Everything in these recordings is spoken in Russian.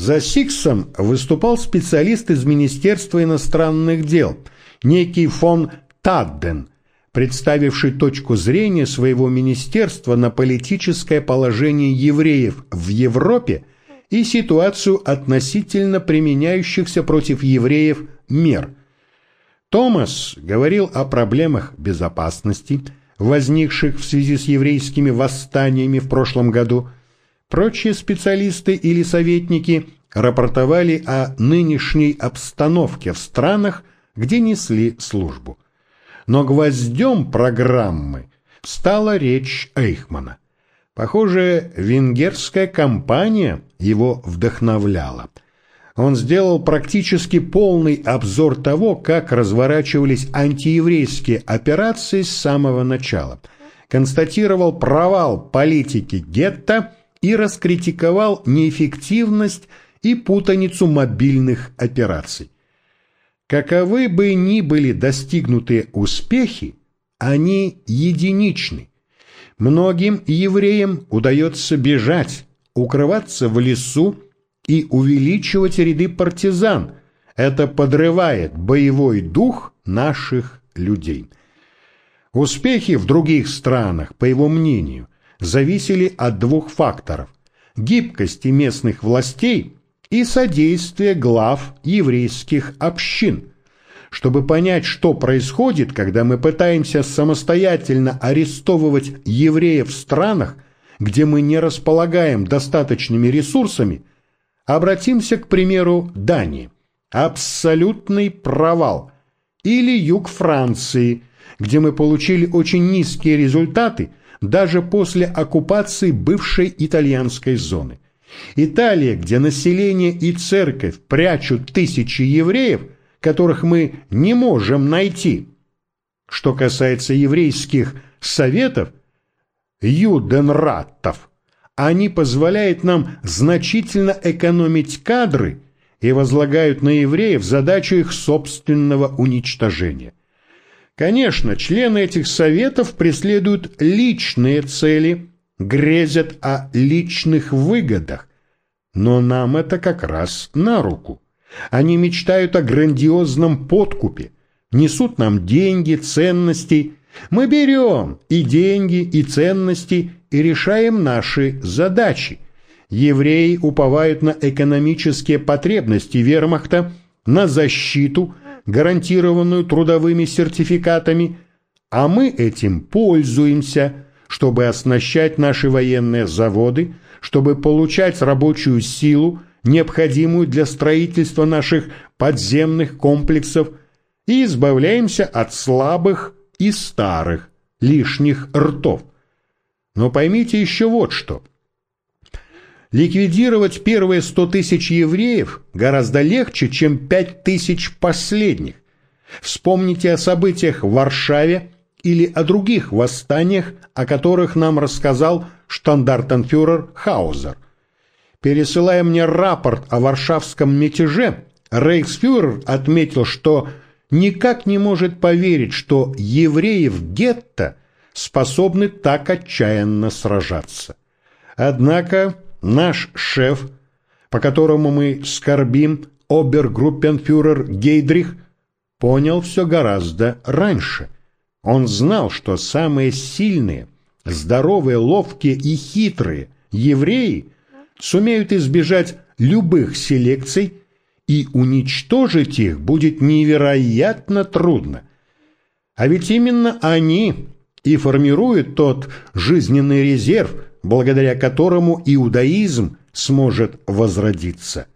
За Сиксом выступал специалист из Министерства иностранных дел, некий фон Тадден, представивший точку зрения своего министерства на политическое положение евреев в Европе и ситуацию относительно применяющихся против евреев мер. Томас говорил о проблемах безопасности, возникших в связи с еврейскими восстаниями в прошлом году. Прочие специалисты или советники рапортовали о нынешней обстановке в странах, где несли службу. Но гвоздем программы стала речь Эйхмана. Похоже, венгерская кампания его вдохновляла. Он сделал практически полный обзор того, как разворачивались антиеврейские операции с самого начала. Констатировал провал политики гетто и раскритиковал неэффективность и путаницу мобильных операций. Каковы бы ни были достигнуты успехи, они единичны. Многим евреям удается бежать, укрываться в лесу и увеличивать ряды партизан. Это подрывает боевой дух наших людей. Успехи в других странах, по его мнению, зависели от двух факторов – гибкости местных властей и содействия глав еврейских общин – чтобы понять, что происходит, когда мы пытаемся самостоятельно арестовывать евреев в странах, где мы не располагаем достаточными ресурсами, обратимся к примеру Дании. Абсолютный провал. Или юг Франции, где мы получили очень низкие результаты даже после оккупации бывшей итальянской зоны. Италия, где население и церковь прячут тысячи евреев – которых мы не можем найти. Что касается еврейских советов, юденраттов, они позволяют нам значительно экономить кадры и возлагают на евреев задачу их собственного уничтожения. Конечно, члены этих советов преследуют личные цели, грезят о личных выгодах, но нам это как раз на руку. Они мечтают о грандиозном подкупе, несут нам деньги, ценности. Мы берем и деньги, и ценности, и решаем наши задачи. Евреи уповают на экономические потребности вермахта, на защиту, гарантированную трудовыми сертификатами, а мы этим пользуемся, чтобы оснащать наши военные заводы, чтобы получать рабочую силу, необходимую для строительства наших подземных комплексов, и избавляемся от слабых и старых, лишних ртов. Но поймите еще вот что. Ликвидировать первые сто тысяч евреев гораздо легче, чем пять тысяч последних. Вспомните о событиях в Варшаве или о других восстаниях, о которых нам рассказал штандартенфюрер Хаузер – Пересылая мне рапорт о варшавском мятеже, рейхсфюрер отметил, что никак не может поверить, что евреи в гетто способны так отчаянно сражаться. Однако наш шеф, по которому мы скорбим, обергруппенфюрер Гейдрих, понял все гораздо раньше. Он знал, что самые сильные, здоровые, ловкие и хитрые евреи – сумеют избежать любых селекций, и уничтожить их будет невероятно трудно. А ведь именно они и формируют тот жизненный резерв, благодаря которому иудаизм сможет возродиться.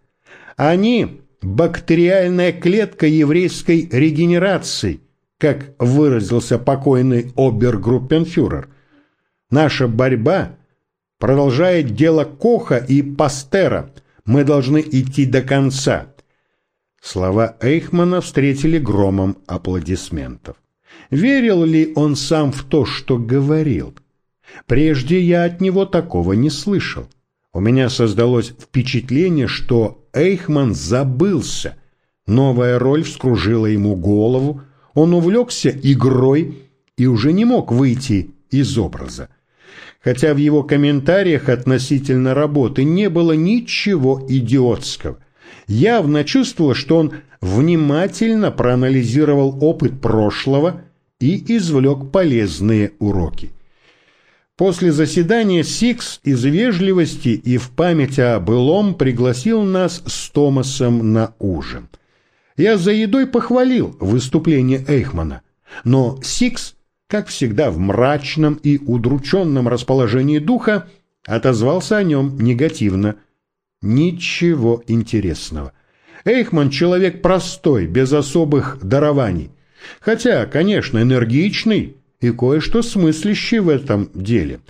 Они – бактериальная клетка еврейской регенерации, как выразился покойный обергруппенфюрер. Наша борьба – Продолжает дело Коха и Пастера. Мы должны идти до конца. Слова Эйхмана встретили громом аплодисментов. Верил ли он сам в то, что говорил? Прежде я от него такого не слышал. У меня создалось впечатление, что Эйхман забылся. Новая роль вскружила ему голову, он увлекся игрой и уже не мог выйти из образа. хотя в его комментариях относительно работы не было ничего идиотского. Явно чувствовал, что он внимательно проанализировал опыт прошлого и извлек полезные уроки. После заседания Сикс из вежливости и в память о былом пригласил нас с Томасом на ужин. Я за едой похвалил выступление Эйхмана, но Сикс, как всегда в мрачном и удрученном расположении духа, отозвался о нем негативно. Ничего интересного. Эйхман человек простой, без особых дарований. Хотя, конечно, энергичный, и кое-что смыслящий в этом деле.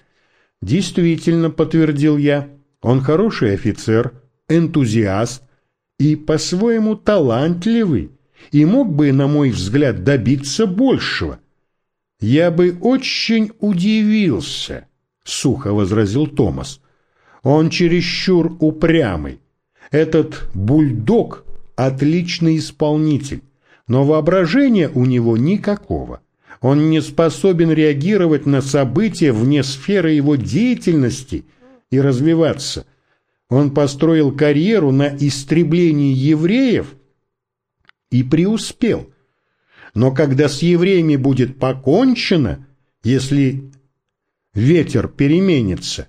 Действительно, подтвердил я, он хороший офицер, энтузиаст и по-своему талантливый, и мог бы, на мой взгляд, добиться большего. Я бы очень удивился, сухо возразил Томас. Он чересчур упрямый. Этот бульдог – отличный исполнитель, но воображения у него никакого. Он не способен реагировать на события вне сферы его деятельности и развиваться. Он построил карьеру на истреблении евреев и преуспел. Но когда с евреями будет покончено, если ветер переменится,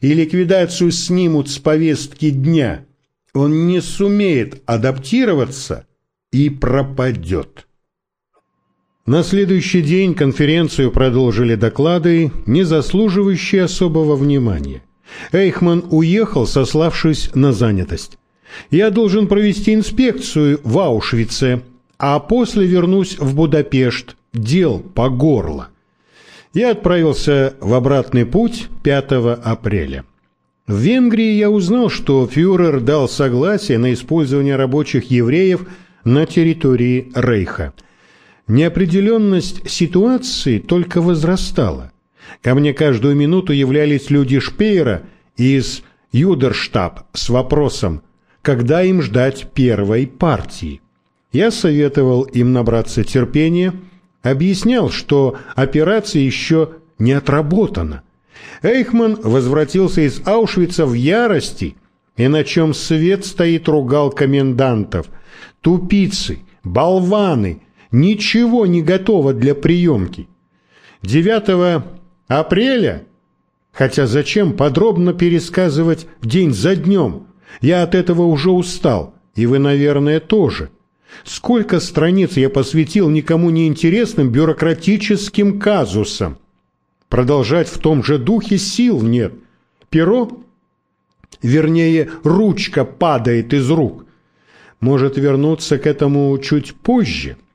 и ликвидацию снимут с повестки дня, он не сумеет адаптироваться и пропадет. На следующий день конференцию продолжили доклады, не заслуживающие особого внимания. Эйхман уехал, сославшись на занятость. «Я должен провести инспекцию в Аушвице, а после вернусь в Будапешт. Дел по горло». Я отправился в обратный путь 5 апреля. В Венгрии я узнал, что фюрер дал согласие на использование рабочих евреев на территории Рейха – Неопределенность ситуации только возрастала. Ко мне каждую минуту являлись люди Шпеера из Юдерштаб с вопросом, когда им ждать первой партии. Я советовал им набраться терпения, объяснял, что операция еще не отработана. Эйхман возвратился из Аушвица в ярости и на чем свет стоит ругал комендантов. Тупицы, болваны, ничего не готово для приемки. 9 апреля, хотя зачем подробно пересказывать день за днем, я от этого уже устал, и вы, наверное, тоже. Сколько страниц я посвятил никому не интересным бюрократическим казусам. Продолжать в том же духе сил нет. Перо, вернее, ручка падает из рук. Может вернуться к этому чуть позже –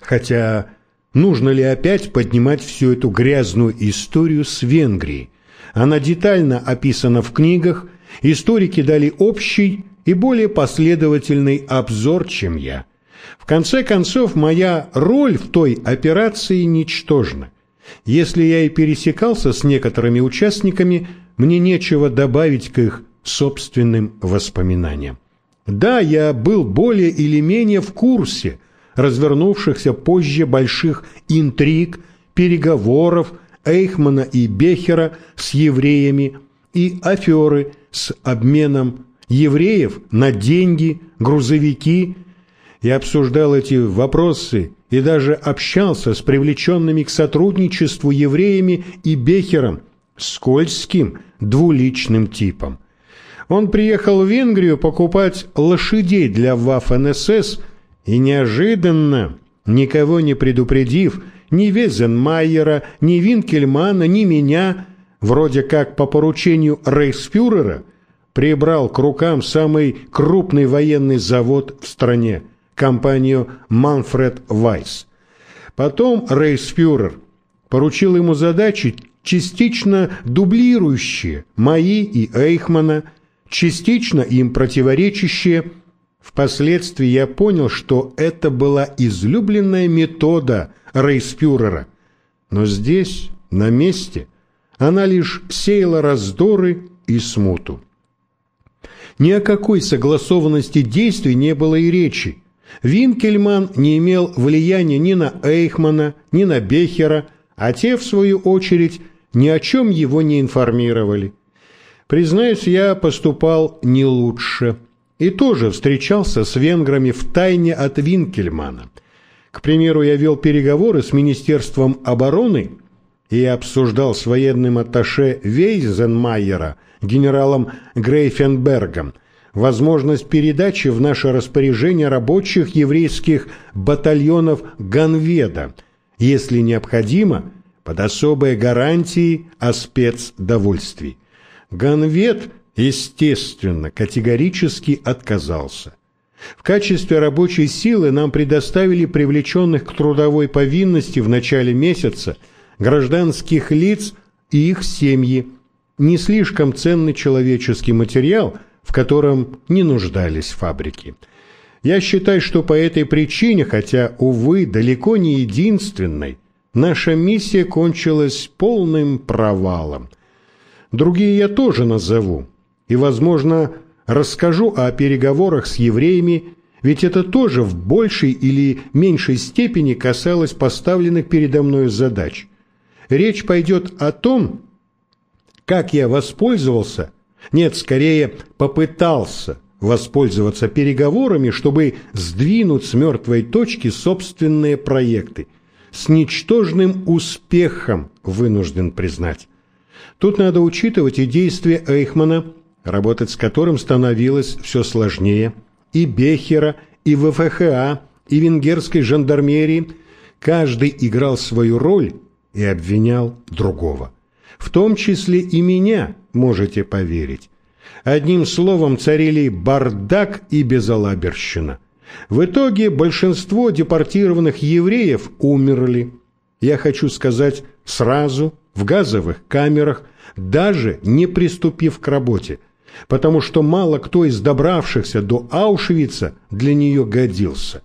Хотя нужно ли опять поднимать всю эту грязную историю с Венгрией? Она детально описана в книгах, историки дали общий и более последовательный обзор, чем я. В конце концов, моя роль в той операции ничтожна. Если я и пересекался с некоторыми участниками, мне нечего добавить к их собственным воспоминаниям. Да, я был более или менее в курсе – развернувшихся позже больших интриг, переговоров Эйхмана и Бехера с евреями и аферы с обменом евреев на деньги, грузовики. Я обсуждал эти вопросы и даже общался с привлеченными к сотрудничеству евреями и Бехером, скользким, двуличным типом. Он приехал в Венгрию покупать лошадей для ВАФ-НСС и неожиданно, никого не предупредив, ни Везенмайера, ни Винкельмана, ни меня, вроде как по поручению рейхсфюрера, прибрал к рукам самый крупный военный завод в стране, компанию «Манфред Вайс». Потом рейхсфюрер поручил ему задачи, частично дублирующие мои и Эйхмана, частично им противоречащие – Впоследствии я понял, что это была излюбленная метода Рейспюрера. Но здесь, на месте, она лишь сеяла раздоры и смуту. Ни о какой согласованности действий не было и речи. Винкельман не имел влияния ни на Эйхмана, ни на Бехера, а те, в свою очередь, ни о чем его не информировали. Признаюсь, я поступал не лучше и тоже встречался с венграми в тайне от Винкельмана. К примеру, я вел переговоры с Министерством обороны и обсуждал с военным атташе Вейзенмайера, генералом Грейфенбергом, возможность передачи в наше распоряжение рабочих еврейских батальонов Ганведа, если необходимо, под особые гарантии о спецдовольствии. Ганвед, естественно, категорически отказался. В качестве рабочей силы нам предоставили привлеченных к трудовой повинности в начале месяца гражданских лиц и их семьи, не слишком ценный человеческий материал, в котором не нуждались фабрики. Я считаю, что по этой причине, хотя, увы, далеко не единственной, наша миссия кончилась полным провалом. Другие я тоже назову, и, возможно, расскажу о переговорах с евреями, ведь это тоже в большей или меньшей степени касалось поставленных передо мной задач. Речь пойдет о том, как я воспользовался, нет, скорее попытался воспользоваться переговорами, чтобы сдвинуть с мертвой точки собственные проекты. С ничтожным успехом, вынужден признать. Тут надо учитывать и действия Эйхмана, работать с которым становилось все сложнее, и Бехера, и ВФХА, и венгерской жандармерии. Каждый играл свою роль и обвинял другого. В том числе и меня, можете поверить. Одним словом, царили бардак и безалаберщина. В итоге большинство депортированных евреев умерли. Я хочу сказать сразу, в газовых камерах, даже не приступив к работе, потому что мало кто из добравшихся до Аушвица для нее годился.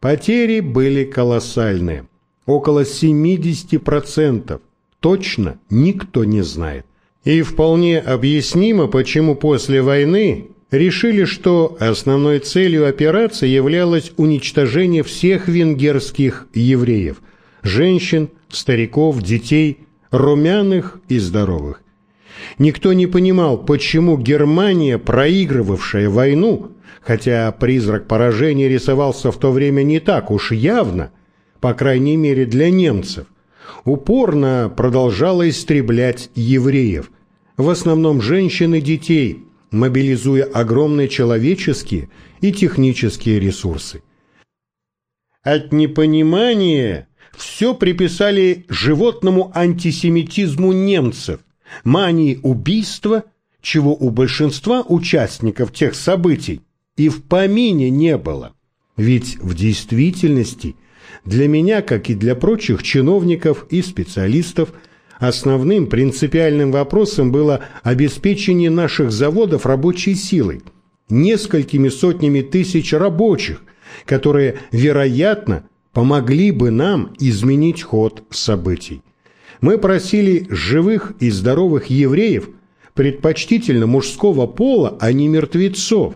Потери были колоссальные, около 70%, точно никто не знает. И вполне объяснимо, почему после войны решили, что основной целью операции являлось уничтожение всех венгерских евреев – женщин, стариков, детей, румяных и здоровых. Никто не понимал, почему Германия, проигрывавшая войну, хотя призрак поражения рисовался в то время не так уж явно, по крайней мере для немцев, упорно продолжала истреблять евреев, в основном женщин и детей, мобилизуя огромные человеческие и технические ресурсы. От непонимания все приписали животному антисемитизму немцев, мании убийства, чего у большинства участников тех событий и в помине не было. Ведь в действительности для меня, как и для прочих чиновников и специалистов, основным принципиальным вопросом было обеспечение наших заводов рабочей силой, несколькими сотнями тысяч рабочих, которые, вероятно, помогли бы нам изменить ход событий. Мы просили живых и здоровых евреев, предпочтительно мужского пола, а не мертвецов,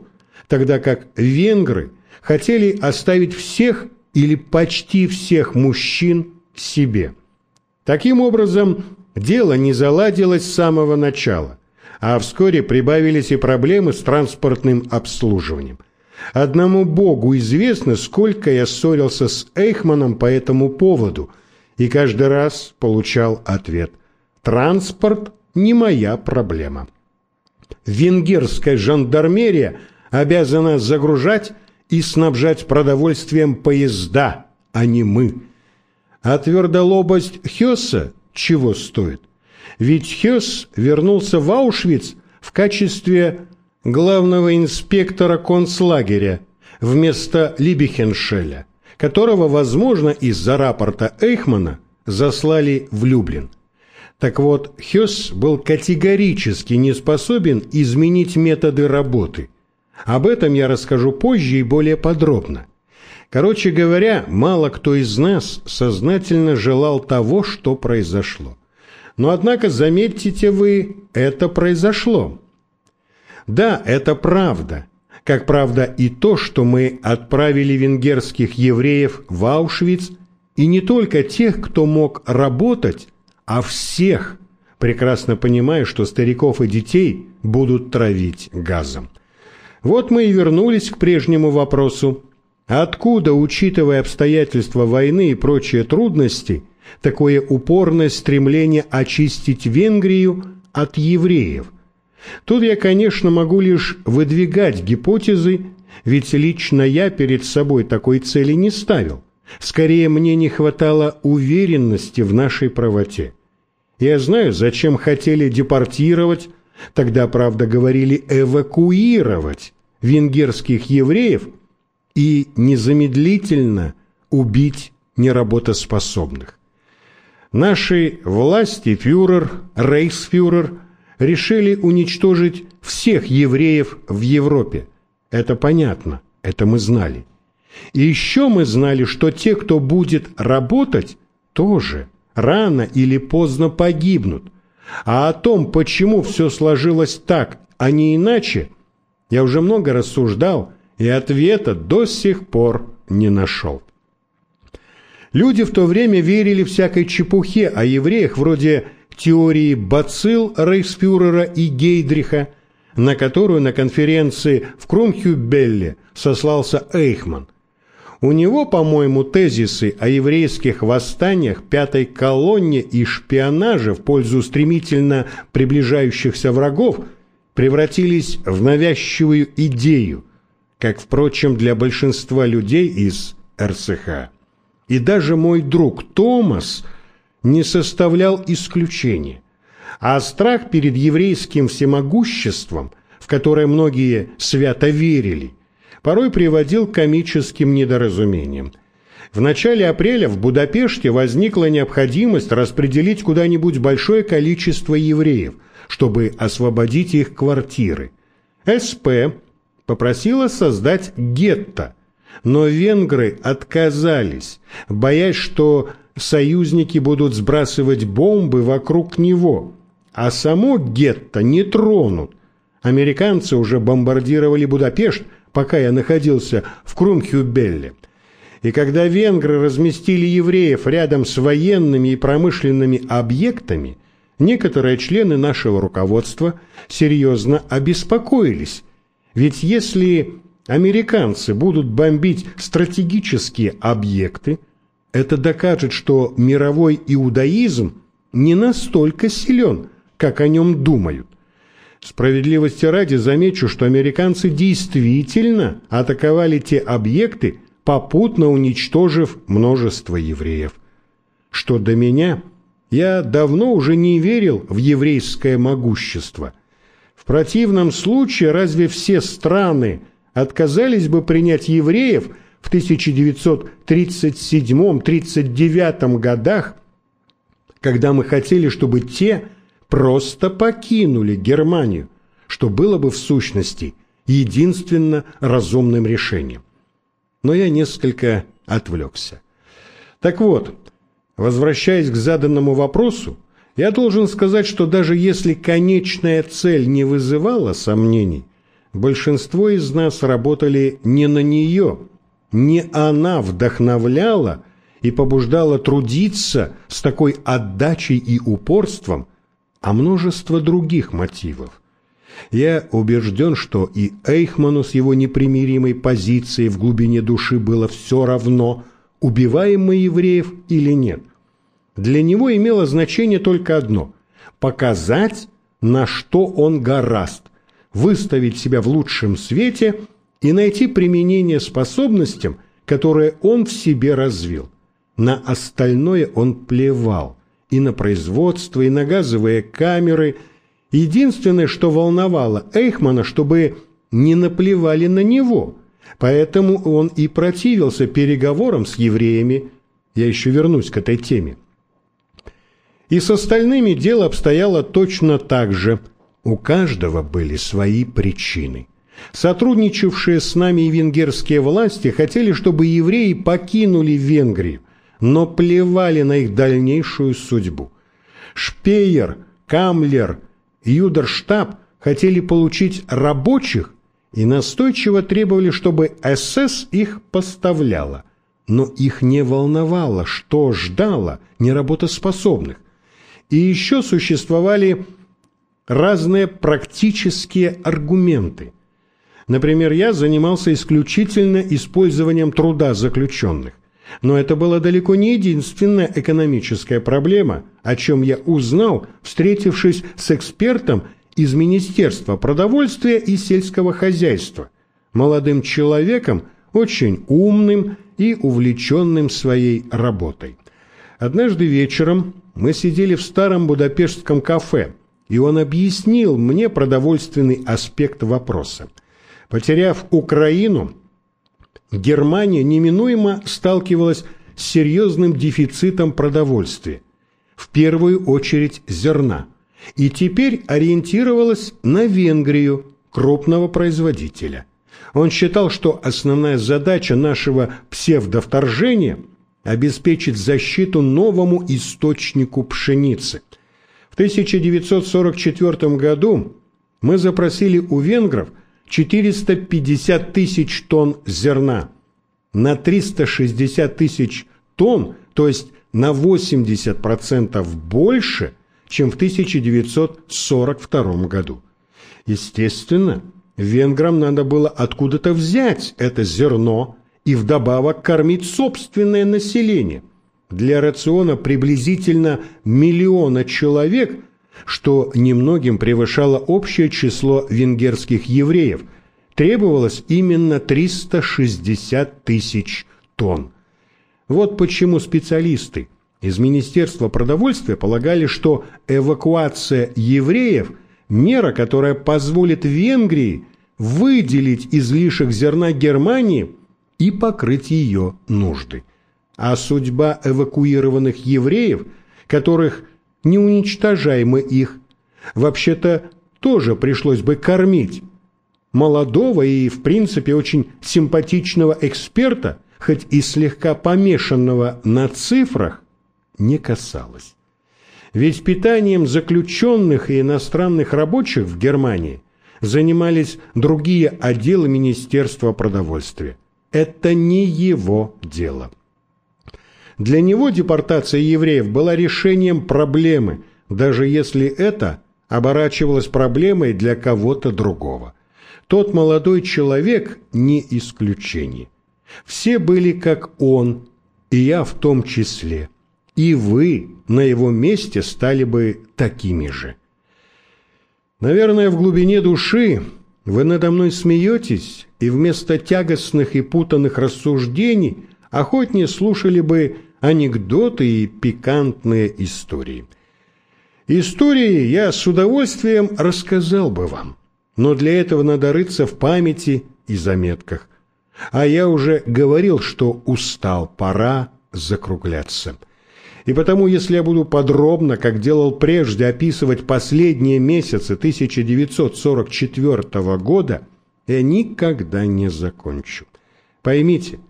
тогда как венгры хотели оставить всех или почти всех мужчин себе. Таким образом, дело не заладилось с самого начала, а вскоре прибавились и проблемы с транспортным обслуживанием. Одному Богу известно, сколько я ссорился с Эйхманом по этому поводу, и каждый раз получал ответ «Транспорт не моя проблема». Венгерская жандармерия обязана загружать и снабжать продовольствием поезда, а не мы. А твердолобость Хёса чего стоит? Ведь Хёс вернулся в Аушвиц в качестве главного инспектора концлагеря вместо Либихеншеля, которого, возможно, из-за рапорта Эйхмана заслали в Люблин. Так вот, Хёс был категорически не способен изменить методы работы. Об этом я расскажу позже и более подробно. Короче говоря, мало кто из нас сознательно желал того, что произошло. Но однако, заметите вы, это произошло. Да, это правда. Как правда и то, что мы отправили венгерских евреев в Аушвиц, и не только тех, кто мог работать, а всех, прекрасно понимая, что стариков и детей будут травить газом. Вот мы и вернулись к прежнему вопросу. Откуда, учитывая обстоятельства войны и прочие трудности, такое упорное стремление очистить Венгрию от евреев? Тут я, конечно, могу лишь выдвигать гипотезы, ведь лично я перед собой такой цели не ставил. Скорее, мне не хватало уверенности в нашей правоте. Я знаю, зачем хотели депортировать, тогда, правда, говорили эвакуировать венгерских евреев и незамедлительно убить неработоспособных. Наши власти, фюрер, рейхсфюрер, решили уничтожить всех евреев в Европе. Это понятно, это мы знали. И еще мы знали, что те, кто будет работать, тоже рано или поздно погибнут. А о том, почему все сложилось так, а не иначе, я уже много рассуждал и ответа до сих пор не нашел. Люди в то время верили всякой чепухе о евреях вроде теории бацилл Рейхсфюрера и Гейдриха, на которую на конференции в Крумхюбелле сослался Эйхман. У него, по-моему, тезисы о еврейских восстаниях, пятой колонне и шпионаже в пользу стремительно приближающихся врагов превратились в навязчивую идею, как, впрочем, для большинства людей из РСХ. И даже мой друг Томас не составлял исключения. А страх перед еврейским всемогуществом, в которое многие свято верили, порой приводил к комическим недоразумениям. В начале апреля в Будапеште возникла необходимость распределить куда-нибудь большое количество евреев, чтобы освободить их квартиры. СП попросила создать гетто, но венгры отказались, боясь, что союзники будут сбрасывать бомбы вокруг него, а само гетто не тронут. Американцы уже бомбардировали Будапешт, пока я находился в Крумхюбелле. И когда венгры разместили евреев рядом с военными и промышленными объектами, некоторые члены нашего руководства серьезно обеспокоились. Ведь если американцы будут бомбить стратегические объекты, это докажет, что мировой иудаизм не настолько силен, как о нем думают. Справедливости ради замечу, что американцы действительно атаковали те объекты, попутно уничтожив множество евреев. Что до меня, я давно уже не верил в еврейское могущество. В противном случае разве все страны отказались бы принять евреев в 1937-39 годах, когда мы хотели, чтобы те просто покинули Германию, что было бы в сущности единственно разумным решением. Но я несколько отвлекся. Так вот, возвращаясь к заданному вопросу, я должен сказать, что даже если конечная цель не вызывала сомнений, большинство из нас работали не на нее, не она вдохновляла и побуждала трудиться с такой отдачей и упорством, а множество других мотивов. Я убежден, что и Эйхману с его непримиримой позицией в глубине души было все равно, убиваем мы евреев или нет. Для него имело значение только одно – показать, на что он гораст, выставить себя в лучшем свете и найти применение способностям, которые он в себе развил. На остальное он плевал – и на производство, и на газовые камеры. Единственное, что волновало Эйхмана, чтобы не наплевали на него. Поэтому он и противился переговорам с евреями. Я еще вернусь к этой теме. И с остальными дело обстояло точно так же. У каждого были свои причины. Сотрудничавшие с нами венгерские власти хотели, чтобы евреи покинули Венгрию но плевали на их дальнейшую судьбу. Шпеер, Камлер, Юдерштаб хотели получить рабочих и настойчиво требовали, чтобы СС их поставляла. Но их не волновало, что ждало неработоспособных. И еще существовали разные практические аргументы. Например, я занимался исключительно использованием труда заключенных. Но это была далеко не единственная экономическая проблема, о чем я узнал, встретившись с экспертом из Министерства продовольствия и сельского хозяйства, молодым человеком, очень умным и увлеченным своей работой. Однажды вечером мы сидели в старом будапештском кафе, и он объяснил мне продовольственный аспект вопроса. Потеряв Украину, Германия неминуемо сталкивалась с серьезным дефицитом продовольствия, в первую очередь зерна, и теперь ориентировалась на Венгрию, крупного производителя. Он считал, что основная задача нашего псевдовторжения – обеспечить защиту новому источнику пшеницы. В 1944 году мы запросили у венгров – 450 тысяч тонн зерна. На 360 тысяч тонн, то есть на 80% больше, чем в 1942 году. Естественно, венграм надо было откуда-то взять это зерно и вдобавок кормить собственное население. Для рациона приблизительно миллиона человек – что немногим превышало общее число венгерских евреев. Требовалось именно 360 тысяч тонн. Вот почему специалисты из Министерства продовольствия полагали, что эвакуация евреев – мера, которая позволит Венгрии выделить излишек зерна Германии и покрыть ее нужды. А судьба эвакуированных евреев, которых – не уничтожай мы их. Вообще-то тоже пришлось бы кормить. Молодого и, в принципе, очень симпатичного эксперта, хоть и слегка помешанного на цифрах, не касалось. Ведь питанием заключенных и иностранных рабочих в Германии занимались другие отделы Министерства продовольствия. Это не его дело. Для него депортация евреев была решением проблемы, даже если это оборачивалось проблемой для кого-то другого. Тот молодой человек не исключение. Все были как он, и я в том числе. И вы на его месте стали бы такими же. Наверное, в глубине души вы надо мной смеетесь, и вместо тягостных и путанных рассуждений охотнее слушали бы анекдоты и пикантные истории. Истории я с удовольствием рассказал бы вам, но для этого надо рыться в памяти и заметках. А я уже говорил, что устал, пора закругляться. И потому, если я буду подробно, как делал прежде, описывать последние месяцы 1944 года, я никогда не закончу. Поймите,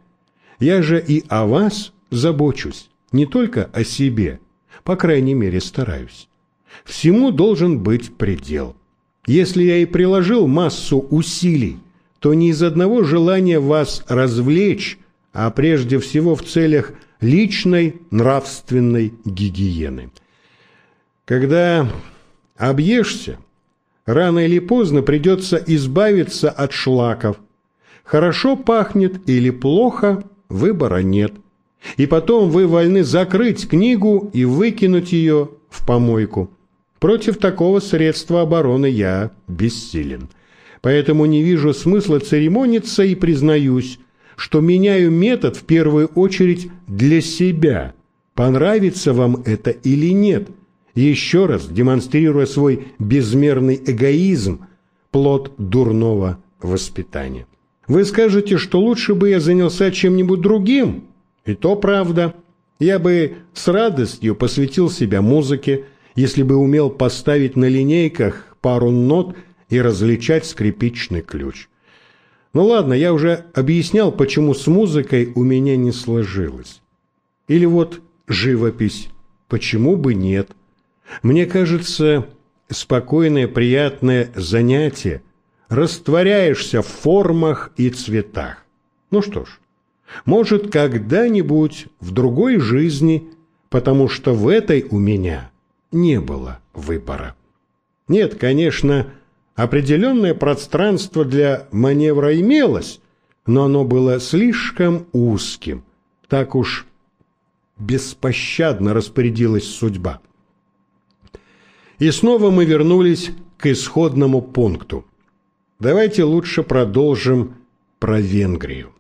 я же и о вас забочусь не только о себе, по крайней мере стараюсь. Всему должен быть предел. Если я и приложил массу усилий, то не из одного желания вас развлечь, а прежде всего в целях личной нравственной гигиены. Когда объешься, рано или поздно придется избавиться от шлаков. Хорошо пахнет или плохо, выбора нет. И потом вы вольны закрыть книгу и выкинуть ее в помойку. Против такого средства обороны я бессилен. Поэтому не вижу смысла церемониться и признаюсь, что меняю метод в первую очередь для себя. Понравится вам это или нет. Еще раз демонстрируя свой безмерный эгоизм, плод дурного воспитания. Вы скажете, что лучше бы я занялся чем-нибудь другим, и то правда. Я бы с радостью посвятил себя музыке, если бы умел поставить на линейках пару нот и различать скрипичный ключ. Ну ладно, я уже объяснял, почему с музыкой у меня не сложилось. Или вот живопись. Почему бы нет? Мне кажется, спокойное, приятное занятие. Растворяешься в формах и цветах. Ну что ж, может, когда-нибудь в другой жизни, потому что в этой у меня не было выбора. Нет, конечно, определенное пространство для маневра имелось, но оно было слишком узким. Так уж беспощадно распорядилась судьба. И снова мы вернулись к исходному пункту. Давайте лучше продолжим про Венгрию.